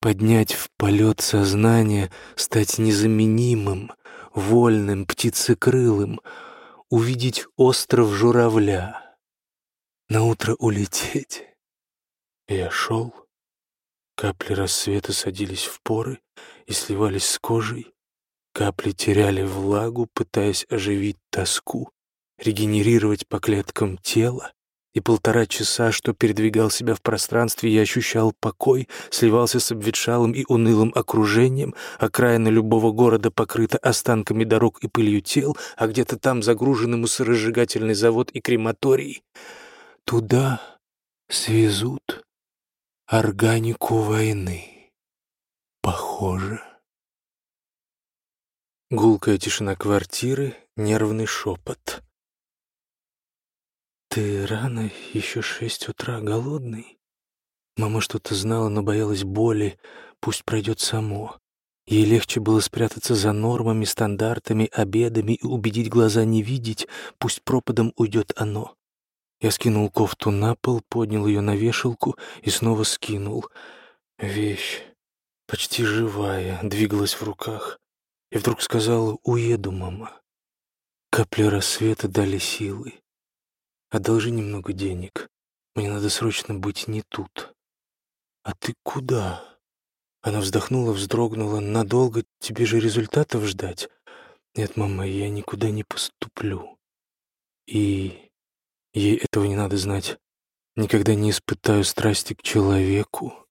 Поднять в полет сознание, стать незаменимым, вольным, птицекрылым, увидеть остров журавля, на утро улететь. Я шел, капли рассвета садились в поры и сливались с кожей, капли теряли влагу, пытаясь оживить тоску, регенерировать по клеткам тела, и полтора часа, что передвигал себя в пространстве, я ощущал покой, сливался с обветшалым и унылым окружением, окраина любого города покрыта останками дорог и пылью тел, а где-то там загруженный мусоросжигательный завод и крематорий. Туда свезут органику войны. Похоже. Гулкая тишина квартиры, нервный шепот. «Ты рано, еще шесть утра, голодный?» Мама что-то знала, но боялась боли, пусть пройдет само. Ей легче было спрятаться за нормами, стандартами, обедами и убедить глаза не видеть, пусть пропадом уйдет оно. Я скинул кофту на пол, поднял ее на вешалку и снова скинул. Вещь, почти живая, двигалась в руках. И вдруг сказала «Уеду, мама». Капли рассвета дали силы. Одолжи немного денег. Мне надо срочно быть не тут. А ты куда? Она вздохнула, вздрогнула. Надолго тебе же результатов ждать? Нет, мама, я никуда не поступлю. И ей этого не надо знать. Никогда не испытаю страсти к человеку,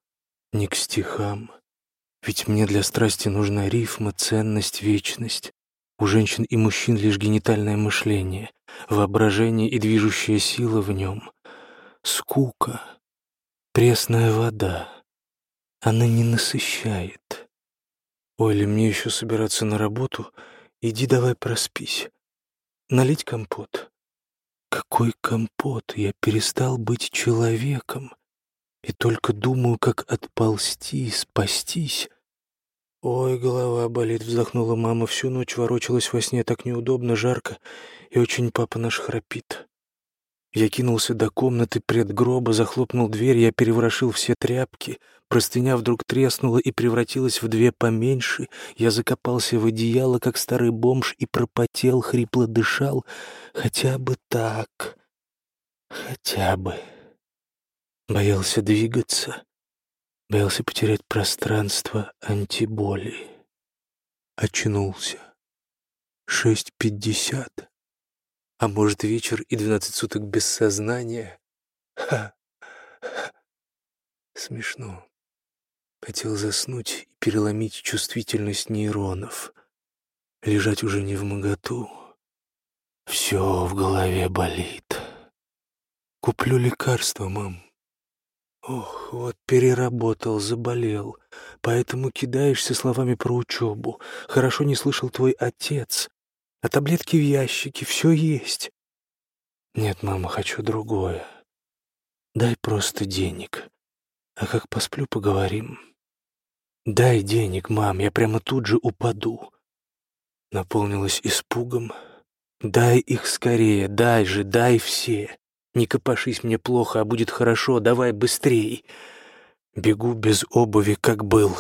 ни к стихам. Ведь мне для страсти нужна рифма, ценность, вечность. У женщин и мужчин лишь генитальное мышление, воображение и движущая сила в нем. Скука, пресная вода. Она не насыщает. Оля, мне еще собираться на работу. Иди давай проспись. Налить компот. Какой компот? Я перестал быть человеком. И только думаю, как отползти, спастись. «Ой, голова болит», — вздохнула мама. Всю ночь ворочалась во сне, так неудобно, жарко, и очень папа наш храпит. Я кинулся до комнаты пред гроба, захлопнул дверь, я переворошил все тряпки. Простыня вдруг треснула и превратилась в две поменьше. Я закопался в одеяло, как старый бомж, и пропотел, хрипло дышал. Хотя бы так. Хотя бы. Боялся двигаться. Боялся потерять пространство антиболи. Очнулся. Шесть пятьдесят. А может, вечер и двенадцать суток без сознания? Ха! Ха! Смешно. Хотел заснуть и переломить чувствительность нейронов. Лежать уже не в моготу. Все в голове болит. Куплю лекарство, мам. Ох, вот переработал, заболел. Поэтому кидаешься словами про учебу. Хорошо не слышал твой отец. А таблетки в ящике, все есть. Нет, мама, хочу другое. Дай просто денег. А как посплю, поговорим. Дай денег, мам, я прямо тут же упаду. Наполнилась испугом. Дай их скорее, дай же, дай все. Не копошись мне плохо, а будет хорошо, давай быстрей. Бегу без обуви, как был.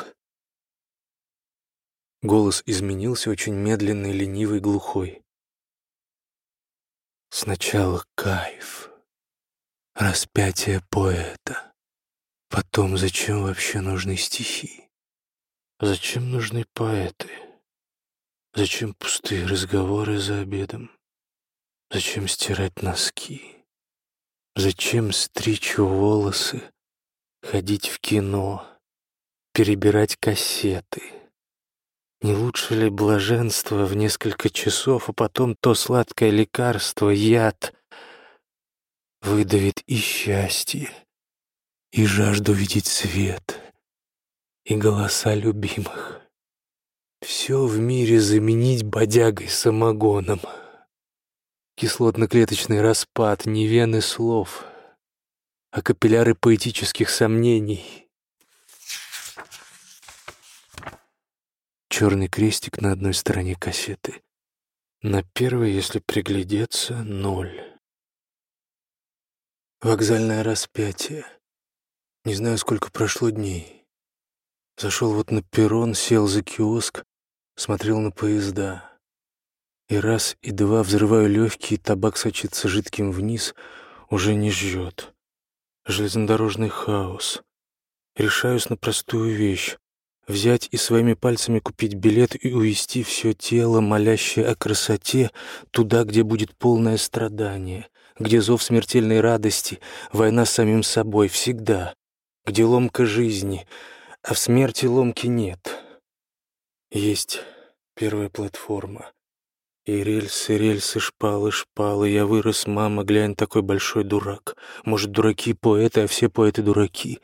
Голос изменился, очень медленный, ленивый, глухой. Сначала кайф, распятие поэта. Потом, зачем вообще нужны стихи? Зачем нужны поэты? Зачем пустые разговоры за обедом? Зачем стирать носки? Зачем стричь волосы, ходить в кино, перебирать кассеты? Не лучше ли блаженство в несколько часов, а потом то сладкое лекарство, яд, выдавит и счастье, и жажду видеть свет, и голоса любимых? Все в мире заменить бодягой самогоном — Кислотно-клеточный распад, не вены слов, а капилляры поэтических сомнений. Черный крестик на одной стороне кассеты. На первой, если приглядеться, ноль. Вокзальное распятие. Не знаю, сколько прошло дней. Зашел вот на перрон, сел за киоск, смотрел на поезда. И раз, и два взрываю легкие, табак сочится жидким вниз, уже не жжет. Железнодорожный хаос. Решаюсь на простую вещь. Взять и своими пальцами купить билет и увести все тело, молящее о красоте, туда, где будет полное страдание, где зов смертельной радости, война с самим собой, всегда, где ломка жизни, а в смерти ломки нет. Есть первая платформа. И рельсы, рельсы, шпалы, шпалы. Я вырос, мама, глянь, такой большой дурак. Может, дураки поэты, а все поэты дураки.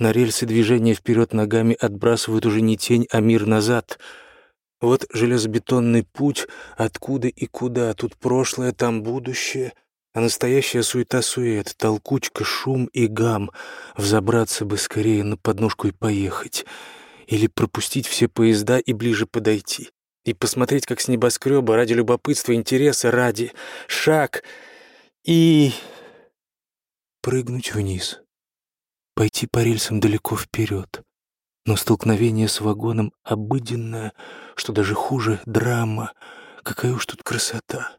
На рельсы движения вперед ногами отбрасывают уже не тень, а мир назад. Вот железобетонный путь, откуда и куда. Тут прошлое, там будущее, а настоящая суета-сует, толкучка, шум и гам. Взобраться бы скорее на подножку и поехать. Или пропустить все поезда и ближе подойти. И посмотреть, как с небоскреба, ради любопытства, интереса, ради. Шаг и... прыгнуть вниз пойти по рельсам далеко вперед. Но столкновение с вагоном обыденное, что даже хуже — драма. Какая уж тут красота.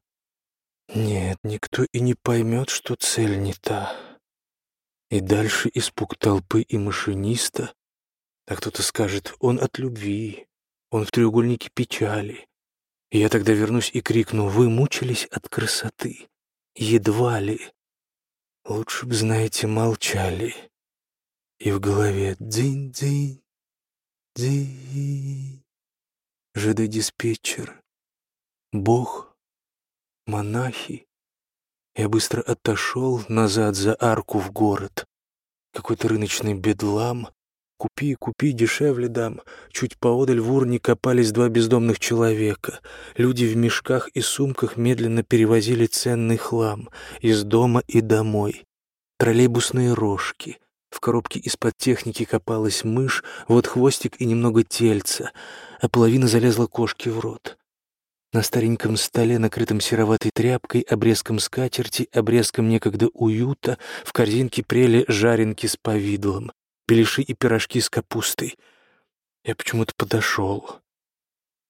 Нет, никто и не поймет, что цель не та. И дальше испуг толпы и машиниста. А кто-то скажет, он от любви, он в треугольнике печали. Я тогда вернусь и крикну, вы мучились от красоты. Едва ли. Лучше б, знаете, молчали и в голове дзинь-дзинь, дзинь. ЖД-диспетчер, Бог, монахи. Я быстро отошел назад за арку в город. Какой-то рыночный бедлам. Купи, купи, дешевле дам. Чуть поодаль в урне копались два бездомных человека. Люди в мешках и сумках медленно перевозили ценный хлам из дома и домой. Троллейбусные рожки — в коробке из-под техники копалась мышь, вот хвостик и немного тельца, а половина залезла кошке в рот. На стареньком столе, накрытом сероватой тряпкой, обрезком скатерти, обрезком некогда уюта, в корзинке прели жаренки с повидлом, беляши и пирожки с капустой. Я почему-то подошел.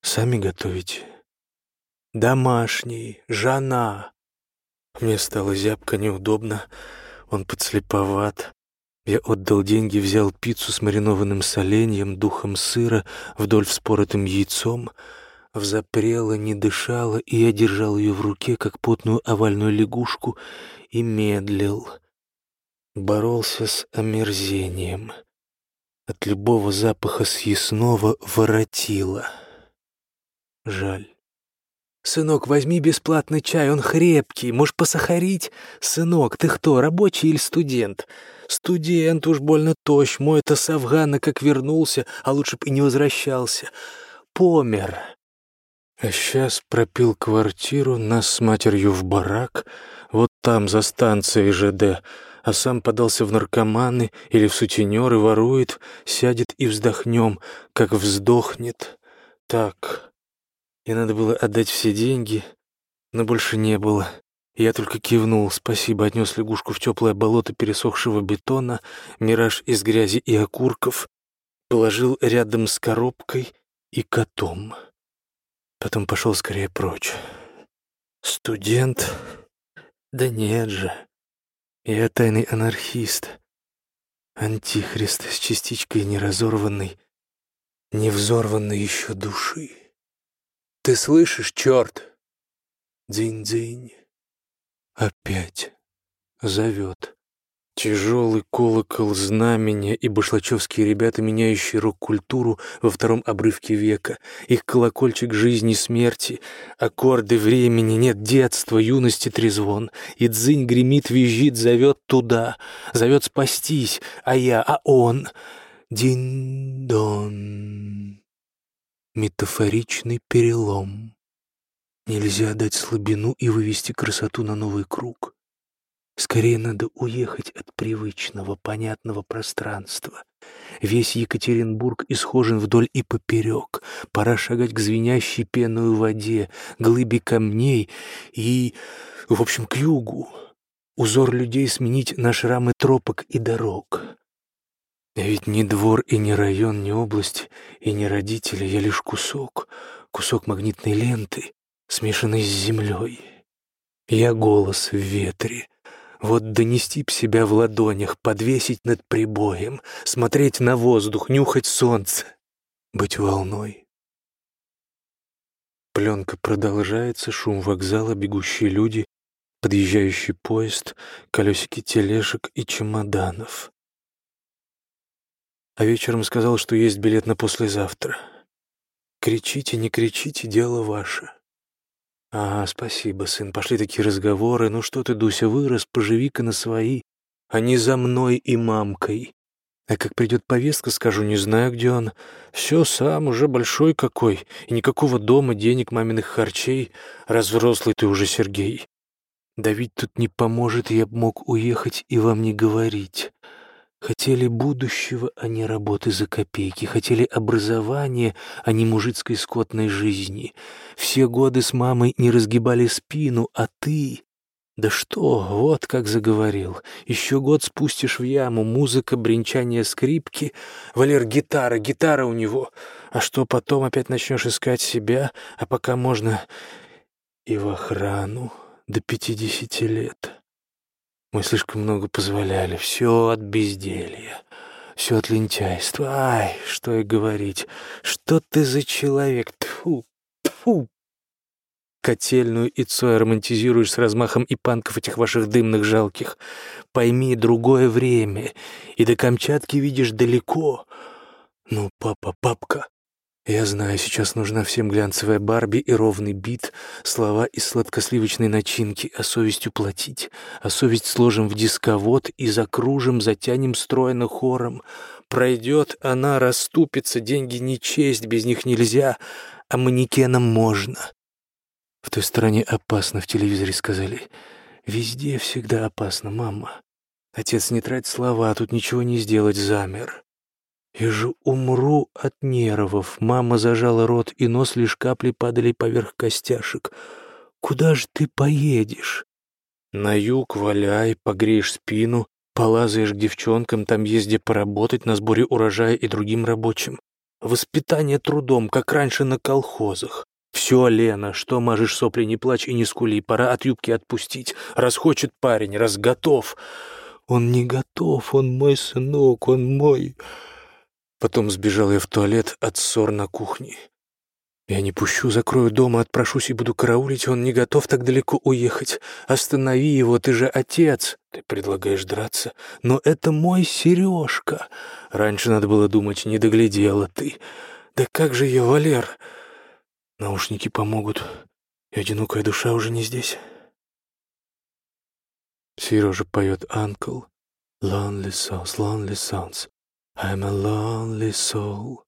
Сами готовите? Домашний, жена. Мне стало зябко, неудобно. Он подслеповат. Я отдал деньги, взял пиццу с маринованным соленьем, духом сыра, вдоль вспоротым яйцом. Взапрела, не дышала, и я держал ее в руке, как потную овальную лягушку, и медлил. Боролся с омерзением. От любого запаха съестного воротило. Жаль. «Сынок, возьми бесплатный чай, он хрепкий, можешь посахарить? Сынок, ты кто, рабочий или студент?» «Студент уж больно тощ, мой-то с Афгана как вернулся, а лучше б и не возвращался. Помер». А сейчас пропил квартиру, нас с матерью в барак, вот там, за станцией ЖД, а сам подался в наркоманы или в сутенеры, ворует, сядет и вздохнем, как вздохнет. Так, и надо было отдать все деньги, но больше не было. Я только кивнул, спасибо, отнес лягушку в теплое болото пересохшего бетона, мираж из грязи и окурков, положил рядом с коробкой и котом. Потом пошел скорее прочь. Студент? Да нет же. Я тайный анархист. Антихрист с частичкой неразорванной, невзорванной еще души. Ты слышишь, черт? Дзинь-дзинь. Опять зовет. Тяжелый колокол знамения и башлачевские ребята, меняющие рок-культуру во втором обрывке века. Их колокольчик жизни смерти, аккорды времени, нет детства, юности трезвон. И дзынь гремит, визжит, зовет туда, зовет спастись, а я, а он. Дин-дон метафоричный перелом. Нельзя дать слабину и вывести красоту на новый круг. Скорее надо уехать от привычного, понятного пространства. Весь Екатеринбург исхожен вдоль и поперек. Пора шагать к звенящей пеной воде, глыбе камней и, в общем, к югу. Узор людей сменить на шрамы тропок и дорог. Ведь ни двор и ни район, ни область и ни родители, я лишь кусок, кусок магнитной ленты, смешанный с землей. Я голос в ветре. Вот донести б себя в ладонях, подвесить над прибоем, смотреть на воздух, нюхать солнце. быть волной. Пленка продолжается, шум вокзала, бегущие люди, подъезжающий поезд, колесики тележек и чемоданов. А вечером сказал, что есть билет на послезавтра. Кричите, не кричите, дело ваше. А, спасибо, сын, пошли такие разговоры. Ну что ты, Дуся, вырос, поживи-ка на свои, а не за мной и мамкой. А как придет повестка, скажу, не знаю, где он. Все сам, уже большой какой, и никакого дома, денег, маминых харчей. Раз взрослый ты уже, Сергей. Да ведь тут не поможет, я б мог уехать и вам не говорить. Хотели будущего, а не работы за копейки. Хотели образования, а не мужицкой скотной жизни. Все годы с мамой не разгибали спину, а ты... Да что, вот как заговорил. Еще год спустишь в яму, музыка, бренчание скрипки. Валер, гитара, гитара у него. А что потом опять начнешь искать себя, а пока можно и в охрану до пятидесяти лет. Мы слишком много позволяли, все от безделья, все от лентяйства. Ай, что и говорить, что ты за человек, тфу, тфу. Котельную и Цоя романтизируешь с размахом и панков этих ваших дымных жалких. Пойми, другое время, и до Камчатки видишь далеко. Ну, папа, папка, я знаю, сейчас нужна всем глянцевая Барби и ровный бит, слова из сладкосливочной начинки, а совестью платить, а совесть сложим в дисковод и закружим, затянем стройно хором. Пройдет она, расступится, деньги не честь, без них нельзя, а манекеном можно. В той стороне опасно, в телевизоре сказали. Везде всегда опасно, мама. Отец, не трать слова, тут ничего не сделать, замер. Я же умру от нервов. Мама зажала рот, и нос лишь капли падали поверх костяшек. Куда же ты поедешь? На юг валяй, погреешь спину, полазаешь к девчонкам, там где поработать на сборе урожая и другим рабочим. Воспитание трудом, как раньше на колхозах. Все, Лена, что мажешь сопли, не плачь и не скули, пора от юбки отпустить. Раз хочет парень, раз готов. Он не готов, он мой сынок, он мой... Потом сбежал я в туалет от ссор на кухне. Я не пущу, закрою дома, отпрошусь и буду караулить, он не готов так далеко уехать. Останови его, ты же отец. Ты предлагаешь драться, но это мой Сережка. Раньше надо было думать, не доглядела ты. Да как же я, Валер? Наушники помогут, и одинокая душа уже не здесь. Сережа поет «Uncle», «Lonely Songs, Lonely Songs». I'm a lonely soul.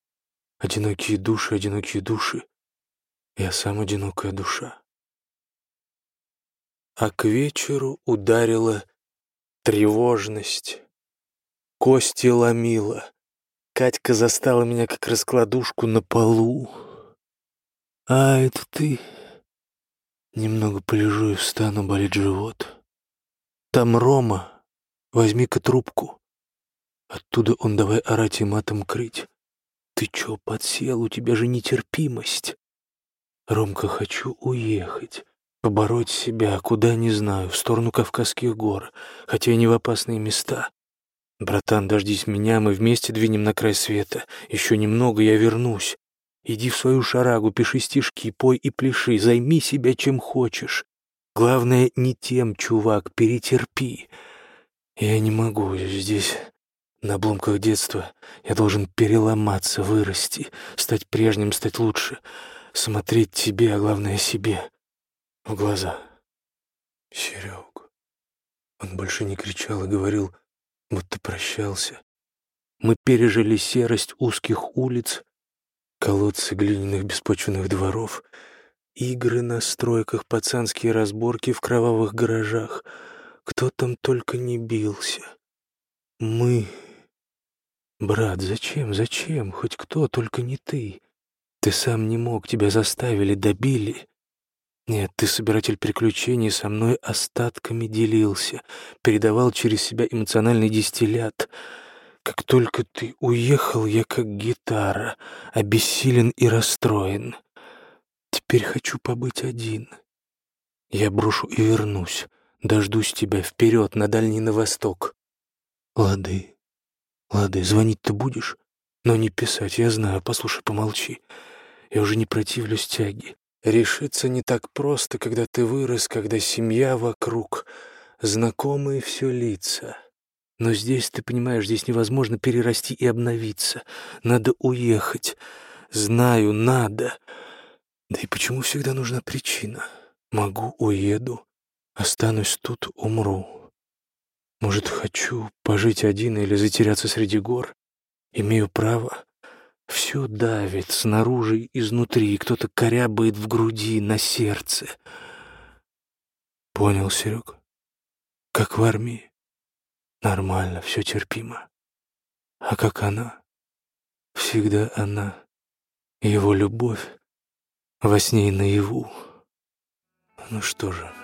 Одинокие души, одинокие души. Я сам одинокая душа. А к вечеру ударила тревожность. Кости ломила. Катька застала меня, как раскладушку на полу. А, это ты? Немного полежу и встану, болит живот. Там Рома. Возьми-ка трубку. Оттуда он давай орать и матом крыть. Ты чё, подсел? У тебя же нетерпимость. Ромка, хочу уехать. Побороть себя, куда не знаю, в сторону Кавказских гор, хотя и не в опасные места. Братан, дождись меня, мы вместе двинем на край света. Еще немного, я вернусь. Иди в свою шарагу, пиши стишки, пой и пляши, займи себя чем хочешь. Главное, не тем, чувак, перетерпи. Я не могу здесь на обломках детства я должен переломаться, вырасти, стать прежним, стать лучше, смотреть тебе, а главное себе, в глаза. Серег. Он больше не кричал и говорил, будто прощался. Мы пережили серость узких улиц, колодцы глиняных беспочвенных дворов, игры на стройках, пацанские разборки в кровавых гаражах. Кто там только не бился. Мы «Брат, зачем, зачем? Хоть кто, только не ты. Ты сам не мог, тебя заставили, добили. Нет, ты, собиратель приключений, со мной остатками делился, передавал через себя эмоциональный дистиллят. Как только ты уехал, я как гитара, обессилен и расстроен. Теперь хочу побыть один. Я брошу и вернусь, дождусь тебя вперед, на дальний на восток. Лады». Лады, звонить ты будешь? Но не писать, я знаю. Послушай, помолчи. Я уже не противлюсь тяге. Решиться не так просто, когда ты вырос, когда семья вокруг, знакомые все лица. Но здесь, ты понимаешь, здесь невозможно перерасти и обновиться. Надо уехать. Знаю, надо. Да и почему всегда нужна причина? Могу, уеду. Останусь тут, умру. Может, хочу пожить один или затеряться среди гор? Имею право. Все давит снаружи и изнутри, кто-то корябает в груди, на сердце. Понял, Серег? Как в армии. Нормально, все терпимо. А как она? Всегда она. Его любовь во сне и наяву. Ну что же...